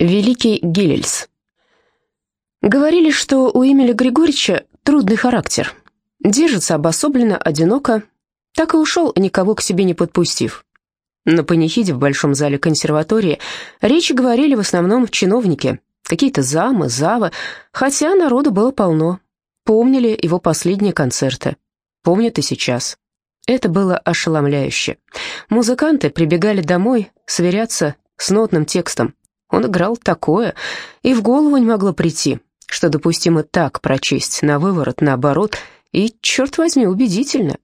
Великий Гиллельс. Говорили, что у Эмиля Григорьевича трудный характер. Держится обособленно, одиноко. Так и ушел, никого к себе не подпустив. На панихиде в большом зале консерватории речи говорили в основном чиновники, какие-то замы, завы, хотя народу было полно. Помнили его последние концерты. Помнят и сейчас. Это было ошеломляюще. Музыканты прибегали домой сверяться с нотным текстом, он играл такое, и в голову не могло прийти, что допустимо так прочесть на выворот, наоборот, и, черт возьми, убедительно.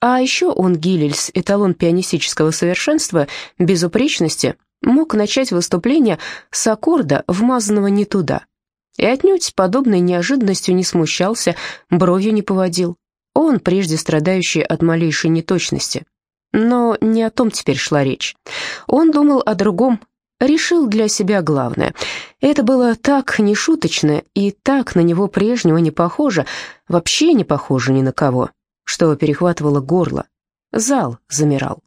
А еще он, Гиллельс, эталон пианистического совершенства, безупречности, мог начать выступление с аккорда, вмазанного не туда. И отнюдь подобной неожиданностью не смущался, бровью не поводил. Он, прежде страдающий от малейшей неточности. Но не о том теперь шла речь. Он думал о другом, решил для себя главное. Это было так нешуточно и так на него прежнего не похоже, вообще не похоже ни на кого, что перехватывало горло. Зал замирал.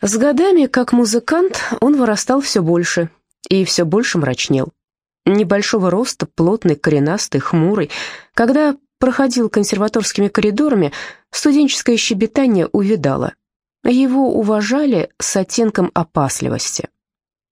С годами, как музыкант, он вырастал все больше и все больше мрачнел. Небольшого роста, плотный, коренастый, хмурый. Когда проходил консерваторскими коридорами, студенческое щебетание увидало. Его уважали с оттенком опасливости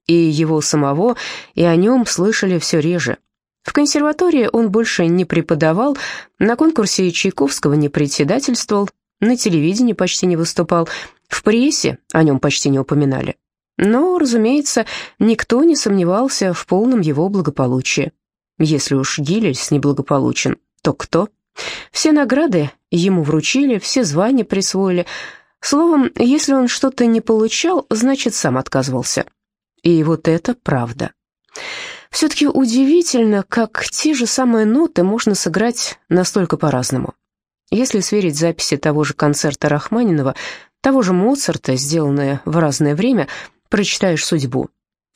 и его самого, и о нем слышали все реже. В консерватории он больше не преподавал, на конкурсе Чайковского не председательствовал, на телевидении почти не выступал, в прессе о нем почти не упоминали. Но, разумеется, никто не сомневался в полном его благополучии. Если уж Гиллельс неблагополучен, то кто? Все награды ему вручили, все звания присвоили. Словом, если он что-то не получал, значит, сам отказывался. И вот это правда. Все-таки удивительно, как те же самые ноты можно сыграть настолько по-разному. Если сверить записи того же концерта Рахманинова, того же Моцарта, сделанные в разное время, прочитаешь судьбу.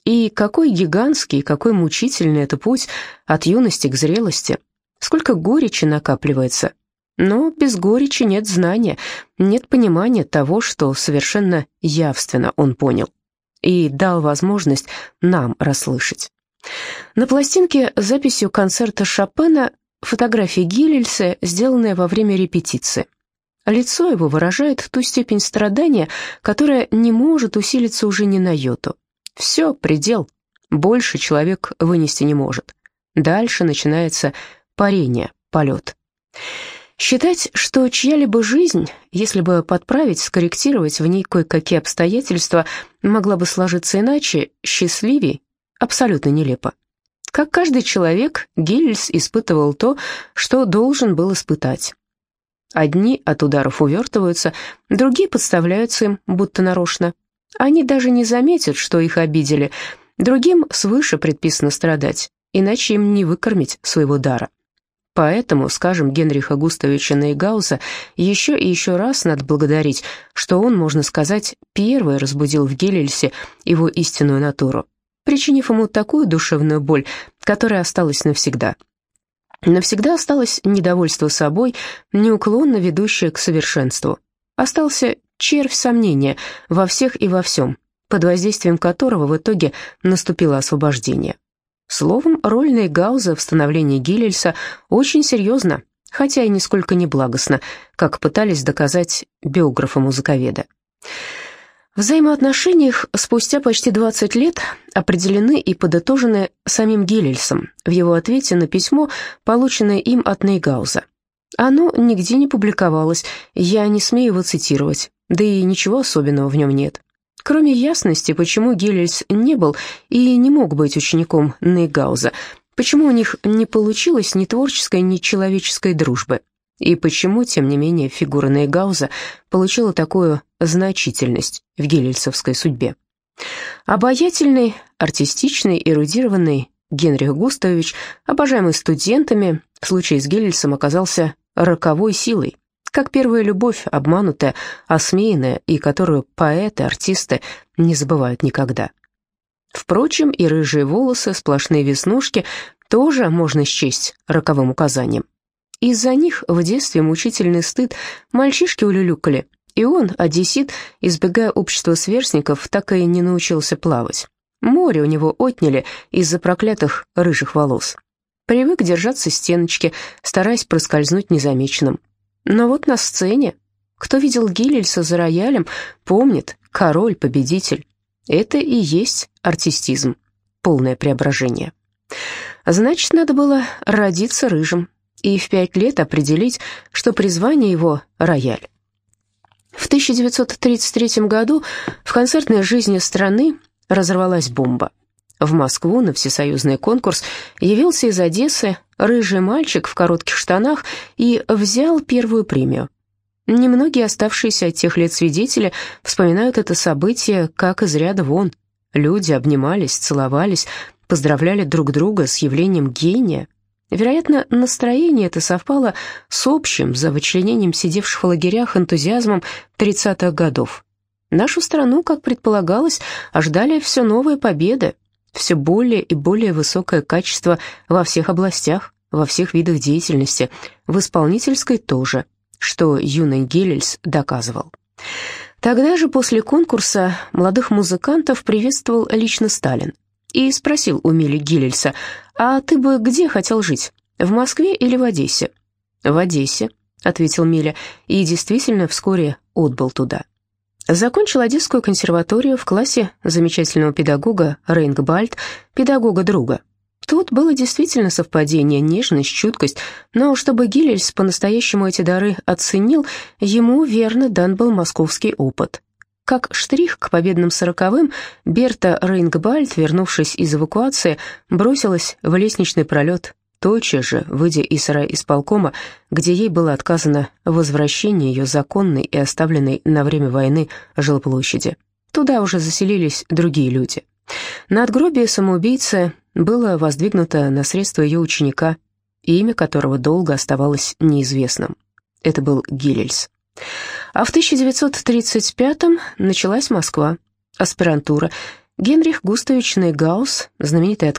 И какой гигантский, какой мучительный это путь от юности к зрелости. Сколько горечи накапливается. Но без горечи нет знания, нет понимания того, что совершенно явственно он понял и дал возможность нам расслышать. На пластинке с записью концерта Шопена фотография Гиллельса, сделанная во время репетиции. Лицо его выражает ту степень страдания, которая не может усилиться уже ни на йоту. Все, предел. Больше человек вынести не может. Дальше начинается парение, полет. Считать, что чья-либо жизнь, если бы подправить, скорректировать в ней кое-какие обстоятельства, могла бы сложиться иначе, счастливее, абсолютно нелепо. Как каждый человек, Гилльс испытывал то, что должен был испытать. Одни от ударов увертываются, другие подставляются им, будто нарочно. Они даже не заметят, что их обидели. Другим свыше предписано страдать, иначе им не выкормить своего дара. Поэтому, скажем, Генриха Густавича Нейгауза еще и еще раз надо благодарить, что он, можно сказать, первый разбудил в Гелельсе его истинную натуру, причинив ему такую душевную боль, которая осталась навсегда. Навсегда осталось недовольство собой, неуклонно ведущее к совершенству. Остался червь сомнения во всех и во всем, под воздействием которого в итоге наступило освобождение. Словом, роль Нейгауза в становлении Гиллельса очень серьезна, хотя и нисколько не благостна, как пытались доказать биографы-музыковеда. В взаимоотношениях спустя почти 20 лет определены и подытожены самим Гиллельсом в его ответе на письмо, полученное им от Нейгауза. Оно нигде не публиковалось, я не смею его цитировать, да и ничего особенного в нем нет. Кроме ясности, почему Гелельс не был и не мог быть учеником Нейгауза, почему у них не получилось ни творческой, ни человеческой дружбы, и почему, тем не менее, фигура Нейгауза получила такую значительность в гелельсовской судьбе. Обаятельный, артистичный, эрудированный Генрих Густавович, обожаемый студентами, в случае с Гелельсом оказался роковой силой, как первая любовь, обманутая, осмеянная, и которую поэты, артисты не забывают никогда. Впрочем, и рыжие волосы, сплошные веснушки тоже можно счесть роковым указанием. Из-за них в детстве мучительный стыд мальчишки улюлюкали, и он, одессит, избегая общества сверстников, так и не научился плавать. Море у него отняли из-за проклятых рыжих волос. Привык держаться стеночки, стараясь проскользнуть незамеченным. Но вот на сцене, кто видел Гиллельса за роялем, помнит, король, победитель. Это и есть артистизм, полное преображение. Значит, надо было родиться рыжим и в пять лет определить, что призвание его — рояль. В 1933 году в концертной жизни страны разорвалась бомба. В Москву на всесоюзный конкурс явился из Одессы рыжий мальчик в коротких штанах и взял первую премию. Немногие оставшиеся от тех лет свидетели вспоминают это событие как из ряда вон. Люди обнимались, целовались, поздравляли друг друга с явлением гения. Вероятно, настроение это совпало с общим, за вычленением сидевших в лагерях энтузиазмом 30-х годов. Нашу страну, как предполагалось, ожидали все новые победы, все более и более высокое качество во всех областях, во всех видах деятельности, в исполнительской тоже, что юный Гелельс доказывал. Тогда же после конкурса молодых музыкантов приветствовал лично Сталин и спросил у Мили Гиллельса, «А ты бы где хотел жить, в Москве или в Одессе?» «В Одессе», — ответил Миля, и действительно вскоре отбыл туда. Закончил Одесскую консерваторию в классе замечательного педагога Рейнгбальд, педагога друга. Тут было действительно совпадение, нежность, чуткость, но чтобы Гиллельс по-настоящему эти дары оценил, ему верно дан был московский опыт. Как штрих к победным сороковым, Берта Рейнгбальд, вернувшись из эвакуации, бросилась в лестничный пролет тотчас же, выйдя из исполкома, где ей было отказано в возвращении ее законной и оставленной на время войны жилплощади. Туда уже заселились другие люди. На отгробие самоубийцы было воздвигнуто на средства ее ученика, имя которого долго оставалось неизвестным. Это был Гиллельс. А в 1935-м началась Москва, аспирантура. Генрих Густавович Нейгаус, знаменитые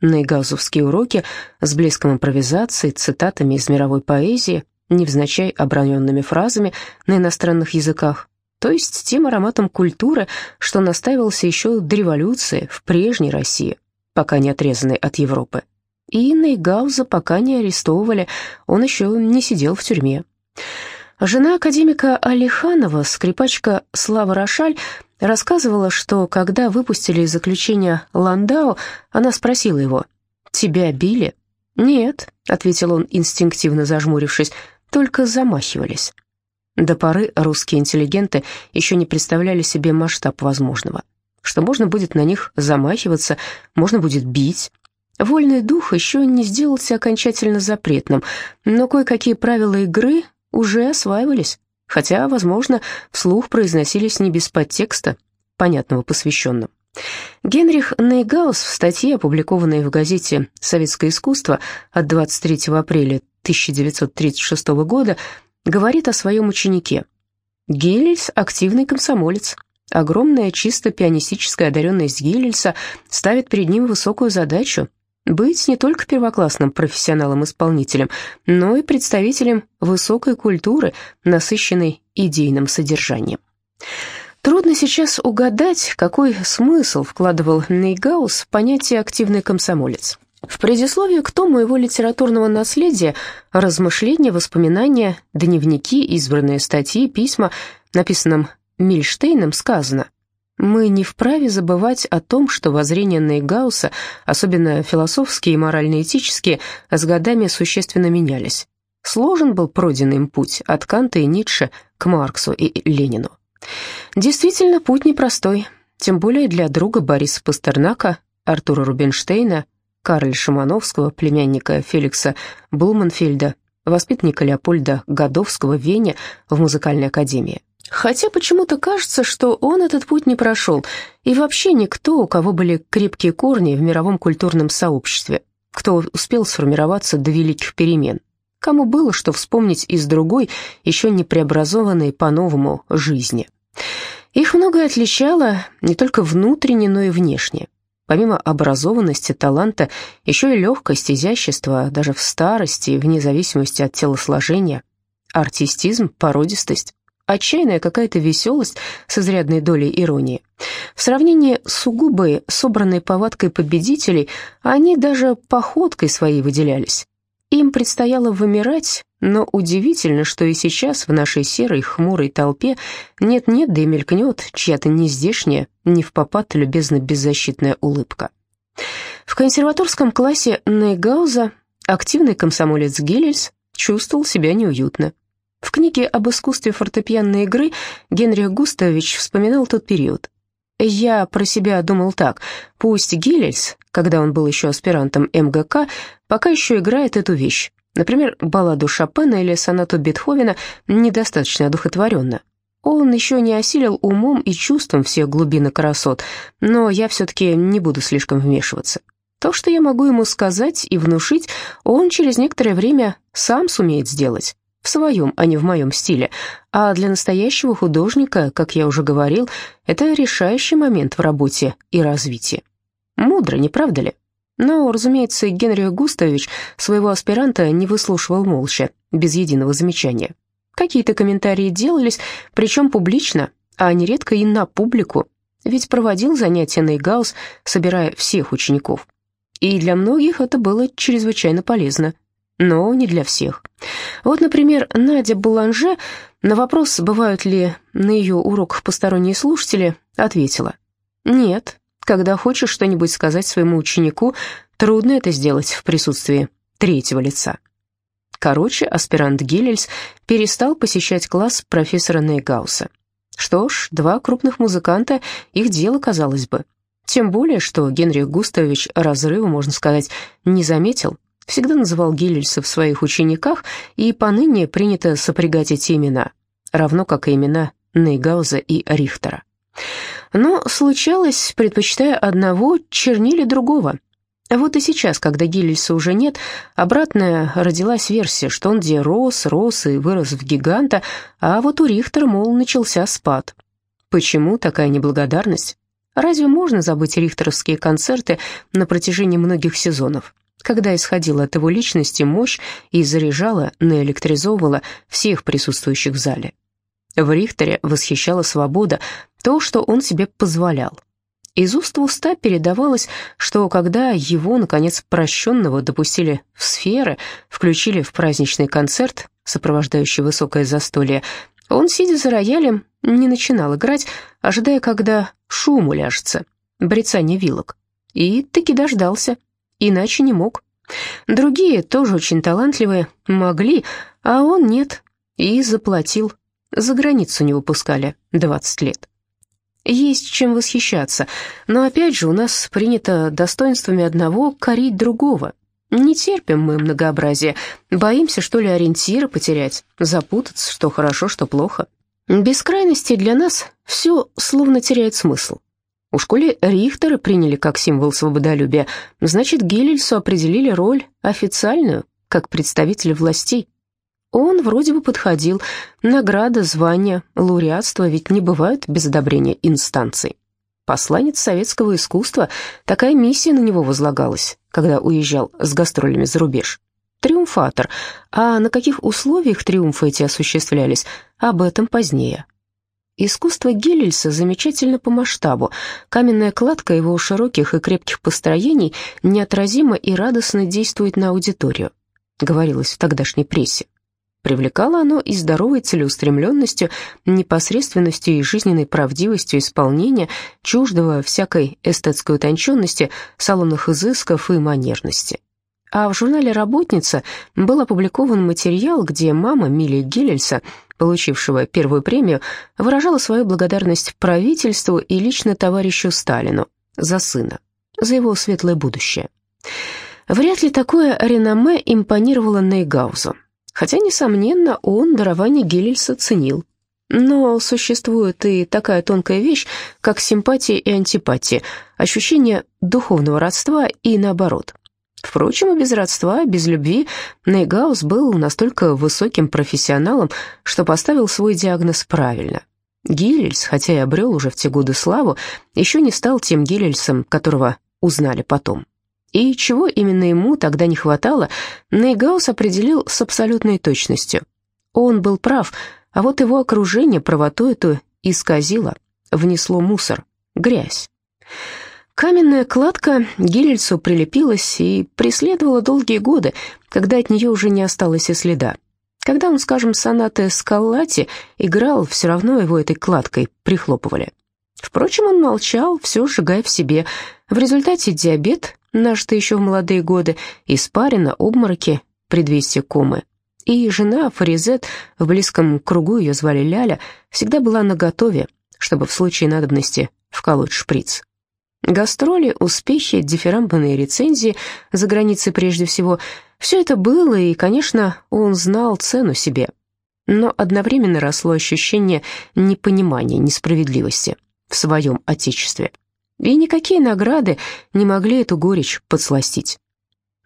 открытые Нейгаузовские уроки с блеском импровизации, цитатами из мировой поэзии, невзначай оброненными фразами на иностранных языках, то есть тем ароматом культуры, что настаивался еще до революции в прежней России, пока не отрезанной от Европы. И Нейгауза пока не арестовывали, он еще не сидел в тюрьме. Жена академика Алиханова, скрипачка Слава Рошаль, рассказывала, что когда выпустили из заключения Ландау, она спросила его, «Тебя били?» «Нет», — ответил он, инстинктивно зажмурившись, «только замахивались». До поры русские интеллигенты еще не представляли себе масштаб возможного, что можно будет на них замахиваться, можно будет бить. Вольный дух еще не сделался окончательно запретным, но кое-какие правила игры уже осваивались, хотя, возможно, вслух произносились не без подтекста, понятного посвященным. Генрих Нейгаус в статье, опубликованной в газете «Советское искусство» от 23 апреля 1936 года, говорит о своем ученике. Гелельс – активный комсомолец. Огромная чисто пианистическая одаренность Гелельса ставит перед ним высокую задачу быть не только первоклассным профессионалом-исполнителем, но и представителем высокой культуры, насыщенной идейным содержанием. Трудно сейчас угадать, какой смысл вкладывал Нейгаус в понятие «активный комсомолец». В предисловии к тому его литературного наследия размышления, воспоминания, дневники, избранные статьи, письма, написанном Мильштейном, сказано – мы не вправе забывать о том, что воззрения Нейгауса, особенно философские и морально-этические, с годами существенно менялись. Сложен был пройденный им путь от Канта и Ницше к Марксу и Ленину. Действительно, путь непростой, тем более для друга Бориса Пастернака, Артура Рубинштейна, Карля Шимановского, племянника Феликса Блуманфельда, воспитанника Леопольда Годовского в Вене в музыкальной академии. Хотя почему-то кажется, что он этот путь не прошел, и вообще никто, у кого были крепкие корни в мировом культурном сообществе, кто успел сформироваться до великих перемен, кому было что вспомнить из другой, еще не преобразованной по-новому жизни. Их многое отличало не только внутренне, но и внешне. Помимо образованности, таланта, еще и легкость, изящество, даже в старости, вне зависимости от телосложения, артистизм, породистость. Отчаянная какая-то веселость с изрядной долей иронии. В сравнении с сугубой, собранной повадкой победителей, они даже походкой своей выделялись. Им предстояло вымирать, но удивительно, что и сейчас в нашей серой хмурой толпе нет-нет, да и мелькнет чья-то нездешняя, не в попад любезно беззащитная улыбка. В консерваторском классе Нейгауза активный комсомолец Гелельс чувствовал себя неуютно. В книге об искусстве фортепианной игры Генрих Густавович вспоминал тот период. Я про себя думал так, пусть Гиллельс, когда он был еще аспирантом МГК, пока еще играет эту вещь. Например, балладу Шопена или сонату Бетховена недостаточно одухотворенно. Он еще не осилил умом и чувством все глубины красот, но я все-таки не буду слишком вмешиваться. То, что я могу ему сказать и внушить, он через некоторое время сам сумеет сделать в своем, а не в моем стиле. А для настоящего художника, как я уже говорил, это решающий момент в работе и развитии. Мудро, не правда ли? Но, разумеется, Генрих Густавович своего аспиранта не выслушивал молча, без единого замечания. Какие-то комментарии делались, причем публично, а нередко и на публику, ведь проводил занятия Нейгаус, собирая всех учеников. И для многих это было чрезвычайно полезно – но не для всех. Вот, например, Надя Буланже на вопрос, бывают ли на ее уроках посторонние слушатели, ответила «Нет, когда хочешь что-нибудь сказать своему ученику, трудно это сделать в присутствии третьего лица». Короче, аспирант Гиллельс перестал посещать класс профессора Нейгауса. Что ж, два крупных музыканта, их дело, казалось бы. Тем более, что Генрих Густавович разрыва, можно сказать, не заметил, всегда называл Гиллельса в своих учениках, и поныне принято сопрягать эти имена, равно как и имена Нейгауза и Рихтера. Но случалось, предпочитая одного, чернили другого. Вот и сейчас, когда Гиллельса уже нет, обратная родилась версия, что он где рос, рос и вырос в гиганта, а вот у Рихтера, мол, начался спад. Почему такая неблагодарность? Разве можно забыть рихтеровские концерты на протяжении многих сезонов? Когда исходила от его личности мощь и заряжала, наэлектризовывала всех присутствующих в зале. В Рихтере восхищала свобода, то, что он себе позволял. Из уст в уста передавалось, что когда его, наконец, прощенного допустили в сферы, включили в праздничный концерт, сопровождающий высокое застолье, он, сидя за роялем, не начинал играть, ожидая, когда шум уляжется, брецание вилок. И таки дождался иначе не мог. Другие, тоже очень талантливые, могли, а он нет, и заплатил. За границу не выпускали 20 лет. Есть чем восхищаться, но опять же у нас принято достоинствами одного корить другого. Не терпим мы многообразие, боимся, что ли, ориентиры потерять, запутаться, что хорошо, что плохо. Без крайности для нас все словно теряет смысл. У школе Рихтера приняли как символ свободолюбия, значит, Гиллельсу определили роль официальную, как представителя властей. Он вроде бы подходил. Награда, звание, лауреатство ведь не бывают без одобрения инстанций. Посланец советского искусства, такая миссия на него возлагалась, когда уезжал с гастролями за рубеж. Триумфатор. А на каких условиях триумфы эти осуществлялись, об этом позднее. Искусство Гелельса замечательно по масштабу. Каменная кладка его широких и крепких построений неотразимо и радостно действует на аудиторию, говорилось в тогдашней прессе. Привлекало оно и здоровой целеустремленностью, непосредственностью и жизненной правдивостью исполнения, чуждого всякой эстетской утонченности, салонных изысков и манерности. А в журнале «Работница» был опубликован материал, где мама Мили Гиллельса, получившего первую премию, выражала свою благодарность правительству и лично товарищу Сталину за сына, за его светлое будущее. Вряд ли такое реноме импонировало Нейгаузу, хотя, несомненно, он дарование Гиллельса ценил. Но существует и такая тонкая вещь, как симпатия и антипатия, ощущение духовного родства и наоборот. Впрочем, и без родства, без любви Нейгаус был настолько высоким профессионалом, что поставил свой диагноз правильно. Гиллельс, хотя и обрел уже в те годы славу, еще не стал тем Гиллельсом, которого узнали потом. И чего именно ему тогда не хватало, Нейгаус определил с абсолютной точностью. Он был прав, а вот его окружение правоту эту исказило, внесло мусор, грязь. Каменная кладка Гиллельсу прилепилась и преследовала долгие годы, когда от нее уже не осталось и следа. Когда он, скажем, сонаты Скаллати играл, все равно его этой кладкой прихлопывали. Впрочем, он молчал, все сжигая в себе. В результате диабет, нажитый еще в молодые годы, испарина, обмороки, предвестие комы. И жена Фаризет, в близком кругу ее звали Ляля, всегда была наготове, чтобы в случае надобности вколоть шприц. Гастроли, успехи, дифирамбные рецензии, за границей прежде всего, все это было, и, конечно, он знал цену себе. Но одновременно росло ощущение непонимания, несправедливости в своем отечестве. И никакие награды не могли эту горечь подсластить.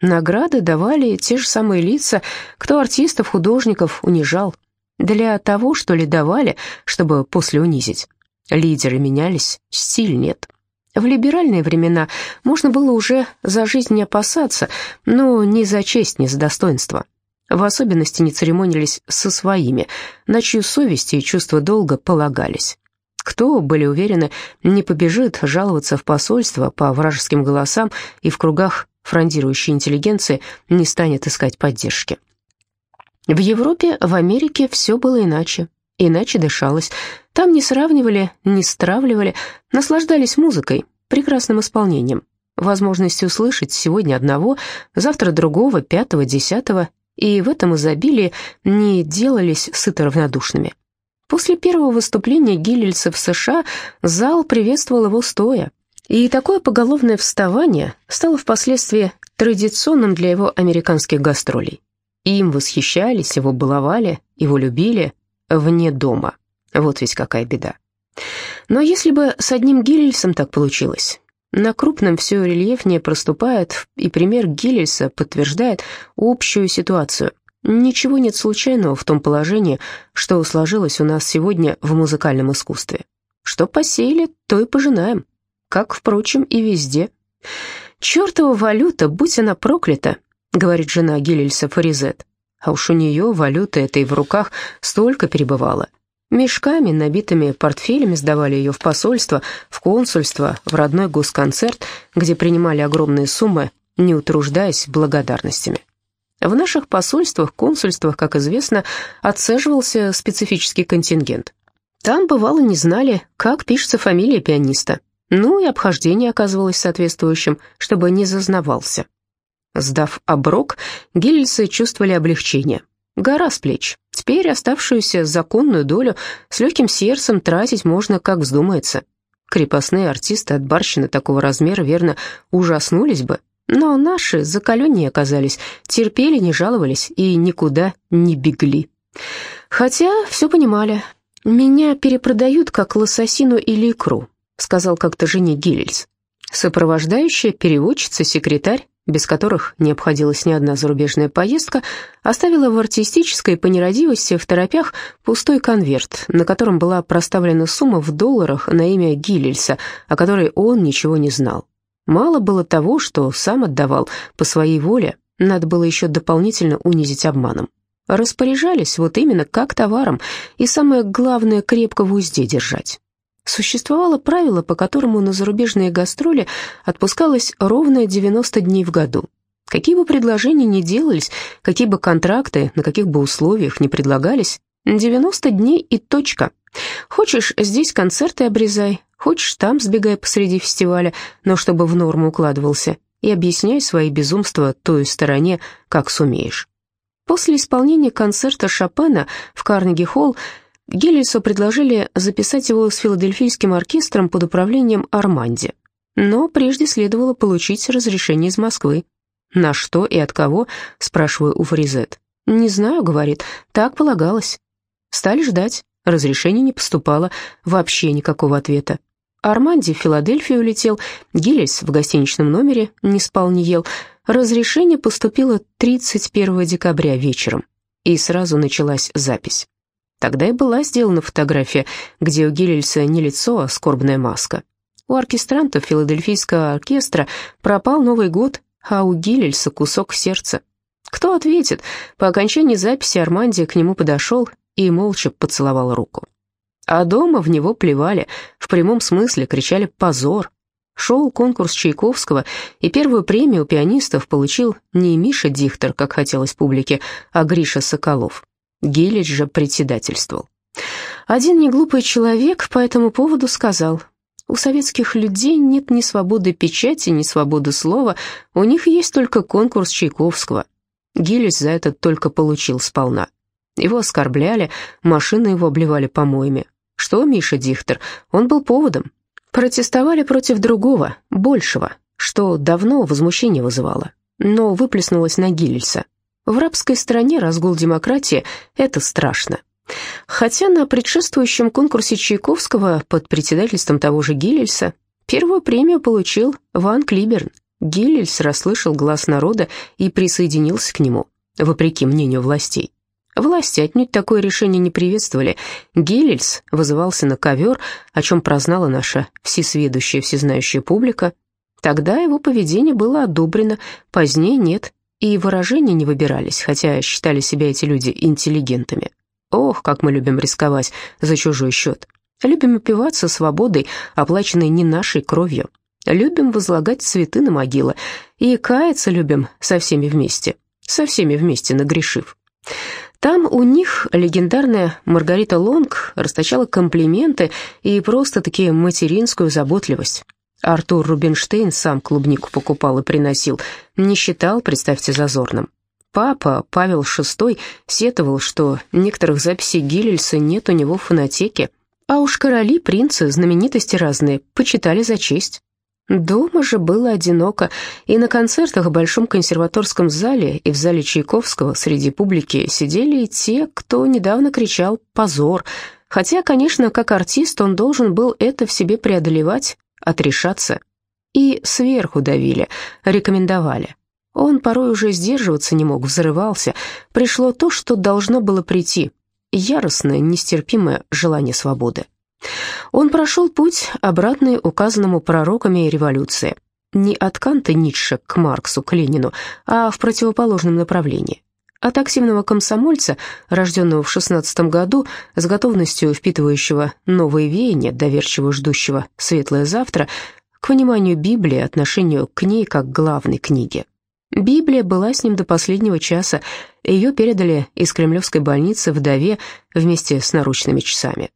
Награды давали те же самые лица, кто артистов, художников унижал. Для того, что ли, давали, чтобы после унизить. Лидеры менялись, стиль нет. В либеральные времена можно было уже за жизнь не опасаться, но ни за честь, ни за достоинство. В особенности не церемонились со своими, на чью совесть и чувство долга полагались. Кто, были уверены, не побежит жаловаться в посольство по вражеским голосам и в кругах фрондирующей интеллигенции не станет искать поддержки. В Европе, в Америке все было иначе, иначе дышалось. Там не сравнивали, не стравливали, наслаждались музыкой, прекрасным исполнением, возможностью услышать сегодня одного, завтра другого, пятого, десятого, и в этом изобилии не делались сыто равнодушными. После первого выступления Гиллельса в США зал приветствовал его стоя, и такое поголовное вставание стало впоследствии традиционным для его американских гастролей. Им восхищались, его баловали, его любили вне дома. Вот ведь какая беда. Но если бы с одним Гиллельсом так получилось, на крупном все рельефнее проступает, и пример Гиллельса подтверждает общую ситуацию. Ничего нет случайного в том положении, что сложилось у нас сегодня в музыкальном искусстве. Что посеяли, то и пожинаем, как, впрочем, и везде. «Чертова валюта, будь она проклята», — говорит жена Гиллельса Фаризет. А уж у нее валюты этой в руках столько перебывала, Мешками, набитыми портфелями сдавали ее в посольство, в консульство, в родной госконцерт, где принимали огромные суммы, не утруждаясь благодарностями. В наших посольствах, консульствах, как известно, отсаживался специфический контингент. Там, бывало, не знали, как пишется фамилия пианиста. Ну и обхождение оказывалось соответствующим, чтобы не зазнавался. Сдав оброк, гильцы чувствовали облегчение – Гора с плеч. Теперь оставшуюся законную долю с легким сердцем тратить можно, как вздумается. Крепостные артисты от барщины такого размера, верно, ужаснулись бы. Но наши закаленнее оказались, терпели, не жаловались и никуда не бегли. Хотя все понимали. «Меня перепродают, как лососину или икру», — сказал как-то жене Гиллельс. Сопровождающая, переводчица, секретарь без которых не обходилась ни одна зарубежная поездка, оставила в артистической по нерадивости в торопях пустой конверт, на котором была проставлена сумма в долларах на имя Гиллельса, о которой он ничего не знал. Мало было того, что сам отдавал по своей воле, надо было еще дополнительно унизить обманом. Распоряжались вот именно как товаром, и самое главное, крепко в узде держать. Существовало правило, по которому на зарубежные гастроли отпускалось ровно 90 дней в году. Какие бы предложения ни делались, какие бы контракты, на каких бы условиях ни предлагались, 90 дней и точка. Хочешь, здесь концерты обрезай, хочешь, там сбегай посреди фестиваля, но чтобы в норму укладывался, и объясняй свои безумства той стороне, как сумеешь. После исполнения концерта Шопена в Карнеги-холл Геллису предложили записать его с филадельфийским оркестром под управлением Арманди. Но прежде следовало получить разрешение из Москвы. «На что и от кого?» — спрашиваю у Фаризет. «Не знаю», — говорит, — «так полагалось». Стали ждать, разрешение не поступало, вообще никакого ответа. Арманди в Филадельфию улетел, Гиллис в гостиничном номере не спал, не ел. Разрешение поступило 31 декабря вечером, и сразу началась запись. Тогда и была сделана фотография, где у Гиллельса не лицо, а скорбная маска. У оркестрантов филадельфийского оркестра пропал Новый год, а у Гиллельса кусок сердца. Кто ответит? По окончании записи Арманди к нему подошел и молча поцеловала руку. А дома в него плевали, в прямом смысле кричали «позор». Шел конкурс Чайковского, и первую премию пианистов получил не Миша Дихтер, как хотелось публике, а Гриша Соколов. Гилич же председательствовал. Один неглупый человек по этому поводу сказал, «У советских людей нет ни свободы печати, ни свободы слова, у них есть только конкурс Чайковского». Гилич за это только получил сполна. Его оскорбляли, машины его обливали помоями. Что Миша Дихтер? Он был поводом. Протестовали против другого, большего, что давно возмущение вызывало, но выплеснулось на Гильса. В рабской стране разгул демократии — это страшно. Хотя на предшествующем конкурсе Чайковского под председательством того же Гиллельса первую премию получил Ван Клиберн. Гиллельс расслышал глаз народа и присоединился к нему, вопреки мнению властей. Власти отнюдь такое решение не приветствовали. Гелельс вызывался на ковер, о чем прознала наша всесведущая, всезнающая публика. Тогда его поведение было одобрено, позднее нет, и выражения не выбирались, хотя считали себя эти люди интеллигентами. Ох, как мы любим рисковать за чужой счет. Любим опиваться свободой, оплаченной не нашей кровью. Любим возлагать цветы на могилы. И каяться любим со всеми вместе, со всеми вместе нагрешив. Там у них легендарная Маргарита Лонг расточала комплименты и просто-таки материнскую заботливость. Артур Рубинштейн сам клубнику покупал и приносил, не считал, представьте, зазорным. Папа, Павел VI, сетовал, что некоторых записей Гиллельса нет у него в фонотеке, а уж короли, принцы, знаменитости разные, почитали за честь. Дома же было одиноко, и на концертах в Большом консерваторском зале и в зале Чайковского среди публики сидели и те, кто недавно кричал «позор», хотя, конечно, как артист он должен был это в себе преодолевать, отрешаться. И сверху давили, рекомендовали. Он порой уже сдерживаться не мог, взрывался. Пришло то, что должно было прийти. Яростное, нестерпимое желание свободы. Он прошел путь, обратный указанному пророками революции. Не от Канта Ницше к Марксу, к Ленину, а в противоположном направлении. От активного комсомольца, рожденного в 16 году, с готовностью впитывающего новые веяния, доверчиво ждущего светлое завтра, к пониманию Библии, отношению к ней как главной книге. Библия была с ним до последнего часа, ее передали из Кремлевской больницы вдове вместе с наручными часами.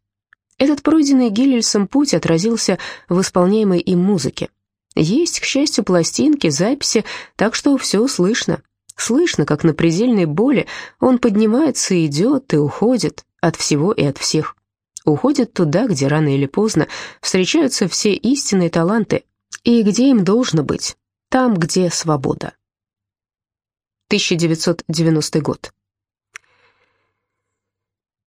Этот пройденный Гиллельсом путь отразился в исполняемой им музыке. Есть, к счастью, пластинки, записи, так что все слышно. Слышно, как на предельной боли он поднимается идет, и уходит от всего и от всех. Уходит туда, где рано или поздно встречаются все истинные таланты, и где им должно быть, там, где свобода. 1990 год.